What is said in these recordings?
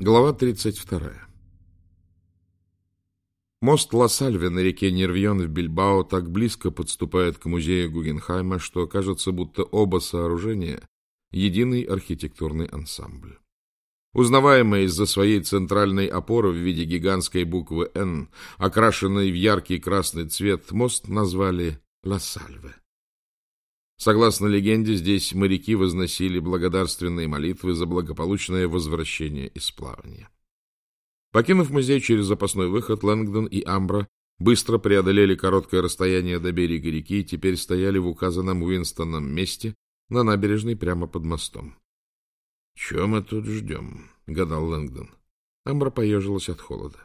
Глава 32. Мост Ла-Сальве на реке Нервьон в Бильбао так близко подступает к музею Гугенхайма, что кажется, будто оба сооружения — единый архитектурный ансамбль. Узнаваемый из-за своей центральной опоры в виде гигантской буквы «Н», окрашенной в яркий красный цвет, мост назвали Ла-Сальве. Согласно легенде, здесь моряки возносили благодарственные молитвы за благополучное возвращение из плавания. Покинув музей через запасной выход, Лэнгдон и Амбра быстро преодолели короткое расстояние до берега реки и теперь стояли в указанном Уинстоном месте на набережной прямо под мостом. — Чего мы тут ждем? — гадал Лэнгдон. Амбра поежилась от холода.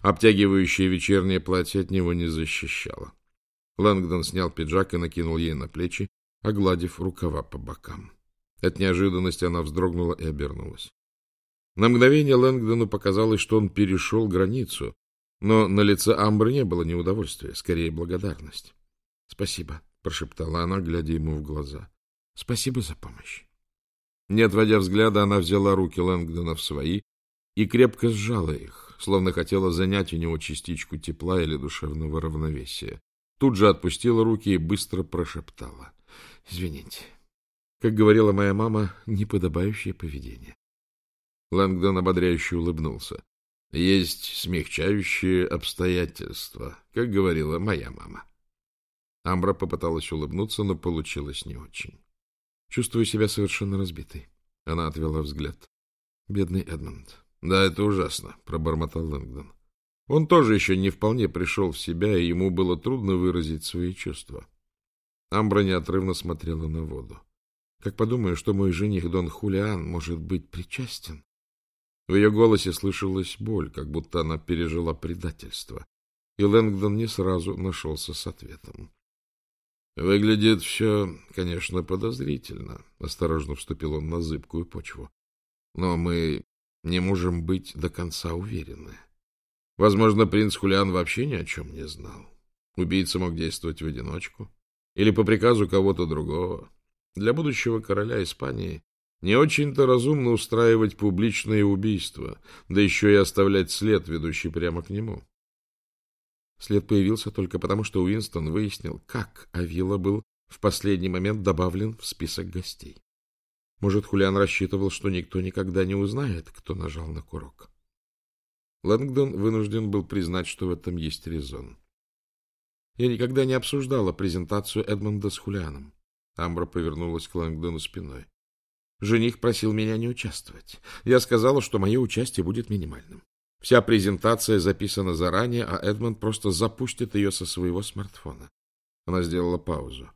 Обтягивающее вечернее платье от него не защищало. Лэнгдон снял пиджак и накинул ей на плечи, огладив рукава по бокам. От неожиданности она вздрогнула и обернулась. На мгновение Лэнгдону показалось, что он перешел границу, но на лице Амбры не было неудовольствия, скорее благодарность. — Спасибо, — прошептала она, глядя ему в глаза. — Спасибо за помощь. Не отводя взгляда, она взяла руки Лэнгдона в свои и крепко сжала их, словно хотела занять у него частичку тепла или душевного равновесия. Тут же отпустила руки и быстро прошептала. Извините. Как говорила моя мама, неподобающее поведение. Лэнгдон ободряюще улыбнулся. Есть смягчающие обстоятельства, как говорила моя мама. Амбра попыталась улыбнуться, но получилось не очень. Чувствую себя совершенно разбитой. Она отвела взгляд. Бедный Эдмонд. Да, это ужасно, пробормотал Лэнгдон. Он тоже еще не вполне пришел в себя, и ему было трудно выразить свои чувства. Амбра неотрывно смотрела на воду. Как подумаю, что мой жених Дон Хулиан может быть причастен? В ее голосе слышалась боль, как будто она пережила предательство. И Лэнгдон не сразу нашелся с ответом. — Выглядит все, конечно, подозрительно, — осторожно вступил он на зыбкую почву. — Но мы не можем быть до конца уверены. Возможно, принц Хулиан вообще ни о чем не знал. Убийца мог действовать в одиночку или по приказу кого-то другого. Для будущего короля Испании не очень-то разумно устраивать публичные убийства, да еще и оставлять след, ведущий прямо к нему. След появился только потому, что Уинстон выяснил, как Авила был в последний момент добавлен в список гостей. Может, Хулиан рассчитывал, что никто никогда не узнает, кто нажал на курок. Лэнгдон вынужден был признать, что в этом есть резон. Я никогда не обсуждала презентацию Эдмонда с Хулианом. Амбра повернулась к Лэнгдону спиной. Жених просил меня не участвовать. Я сказала, что мое участие будет минимальным. Вся презентация записана заранее, а Эдмонд просто запустит ее со своего смартфона. Она сделала паузу.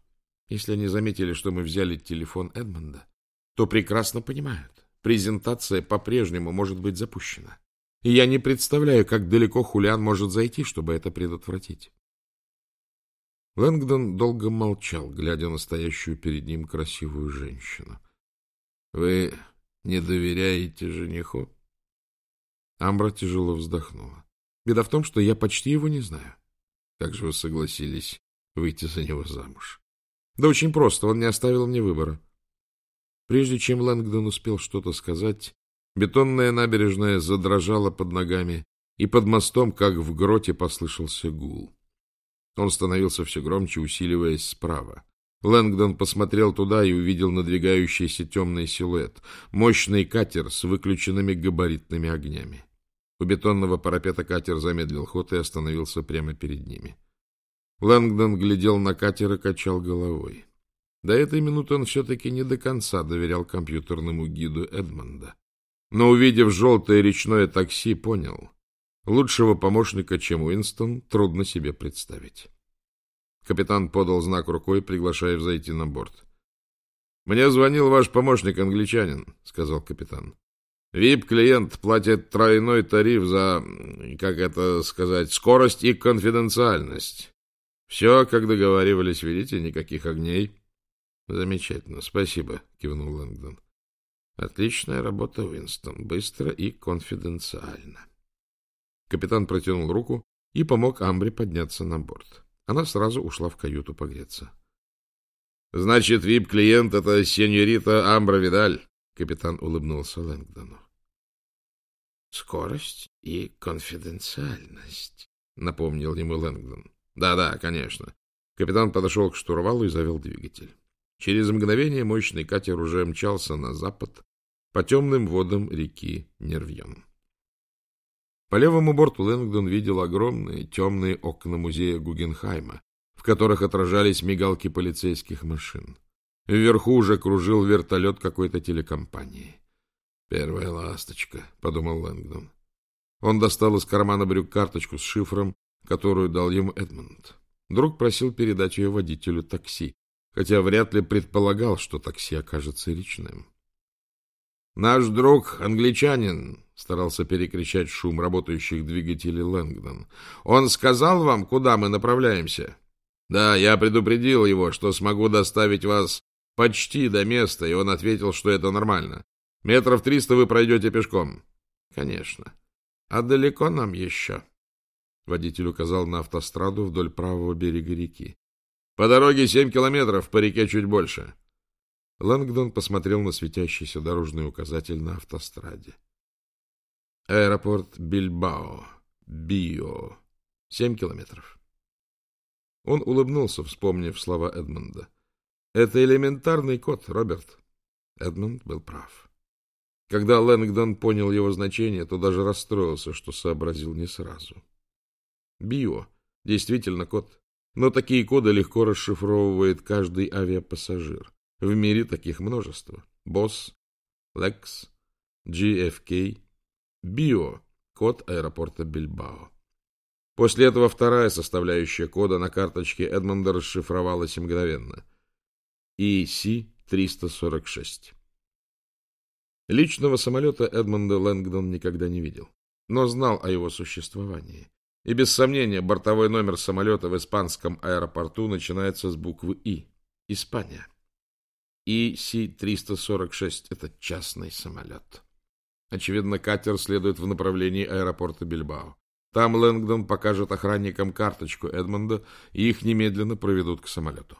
Если они заметили, что мы взяли телефон Эдмонда, то прекрасно понимают, презентация по-прежнему может быть запущена. И я не представляю, как далеко Хулиан может зайти, чтобы это предотвратить. Лэнгдон долго молчал, глядя на стоящую перед ним красивую женщину. — Вы не доверяете жениху? Амбра тяжело вздохнула. — Беда в том, что я почти его не знаю. — Как же вы согласились выйти за него замуж? — Да очень просто, он не оставил мне выбора. Прежде чем Лэнгдон успел что-то сказать, бетонная набережная задрожала под ногами, и под мостом, как в гроте, послышался гул. Он становился все громче, усиливаясь справа. Лэнгдон посмотрел туда и увидел надвигающийся темный силуэт. Мощный катер с выключенными габаритными огнями. У бетонного парапета катер замедлил ход и остановился прямо перед ними. Лэнгдон глядел на катер и качал головой. До этой минуты он все-таки не до конца доверял компьютерному гиду Эдмонда. Но, увидев желтое речное такси, понял. Лучшего помощника, чем Уинстон, трудно себе представить. Капитан подал знак рукой, приглашая взойти на борт. — Мне звонил ваш помощник, англичанин, — сказал капитан. ВИП-клиент платит тройной тариф за, как это сказать, скорость и конфиденциальность. Все, как договаривались, видите, никаких огней. Замечательно, спасибо, кивнул Лэнгдон. Отличная работа, Уинстон, быстро и конфиденциально. Капитан протянул руку и помог Амбре подняться на борт. Она сразу ушла в каюту погреться. — Значит, вип-клиент — это сеньорита Амбра Видаль? — капитан улыбнулся Лэнгдону. Скорость и конфиденциальность, напомнил ему Лэнгдон. Да-да, конечно. Капитан подошел к штурвалу и завел двигатель. Через мгновение мощный катер уже мчался на запад по темным водам реки Нервьон. По левому борту Лэнгдон видел огромные темные окна музея Гугенхайма, в которых отражались мигалки полицейских машин. Вверху уже кружил вертолет какой-то телекомпании. «Первая ласточка», — подумал Лэнгдон. Он достал из кармана брюк карточку с шифром, которую дал ему Эдмонд. Друг просил передать ее водителю такси, хотя вряд ли предполагал, что такси окажется личным. «Наш друг англичанин», — старался перекричать шум работающих двигателей Лэнгдон. «Он сказал вам, куда мы направляемся?» «Да, я предупредил его, что смогу доставить вас почти до места, и он ответил, что это нормально. Метров триста вы пройдете пешком. Конечно. А далеко нам еще? Водитель указал на автостраду вдоль правого берега реки. По дороге семь километров, по реке чуть больше. Лэнгдон посмотрел на светящийся дорожный указатель на автостраде. Аэропорт Бильбао. Био. Семь километров. Он улыбнулся, вспомнив слова Эдмонда. Это элементарный код, Роберт. Эдмонд был прав. Когда Лэнгдон понял его значение, то даже расстроился, что сообразил не сразу. Био. Действительно код. Но такие коды легко расшифровывает каждый авиапассажир. В мире таких множество. Босс, Лекс, GFK, Био. Код аэропорта Бильбао. После этого вторая составляющая кода на карточке Эдмонда расшифровалась мгновенно. EC-346. Личного самолета Эдмонда Лэнгдон никогда не видел, но знал о его существовании. И без сомнения бортовой номер самолета в испанском аэропорту начинается с буквы «И». Испания. И-Си-346 — это частный самолет. Очевидно, катер следует в направлении аэропорта Бильбао. Там Лэнгдон покажет охранникам карточку Эдмонда, и их немедленно проведут к самолету.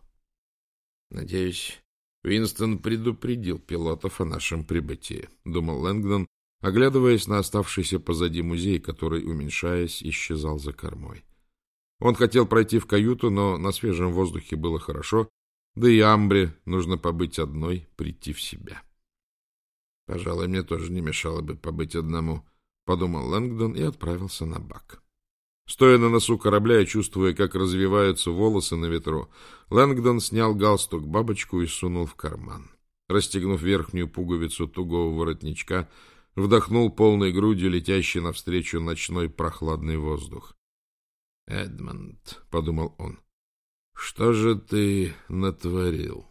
Надеюсь, Уинстон предупредил пилотов о нашем прибытии, думал Лэнгдон, оглядываясь на оставшийся позади музей, который, уменьшаясь, исчезал за кормой. Он хотел пройти в каюту, но на свежем воздухе было хорошо, да и Амбре нужно побыть одной, прийти в себя. Пожалуй, мне тоже не мешало бы побыть одному, подумал Лэнгдон и отправился на бак. Стоя на носу корабля и чувствуя, как развиваются волосы на ветру, Лэнгдон снял галстук-бабочку и сунул в карман. Расстегнув верхнюю пуговицу тугого воротничка, вдохнул полной грудью летящий навстречу ночной прохладный воздух. «Эдмонд», — подумал он, — «что же ты натворил?»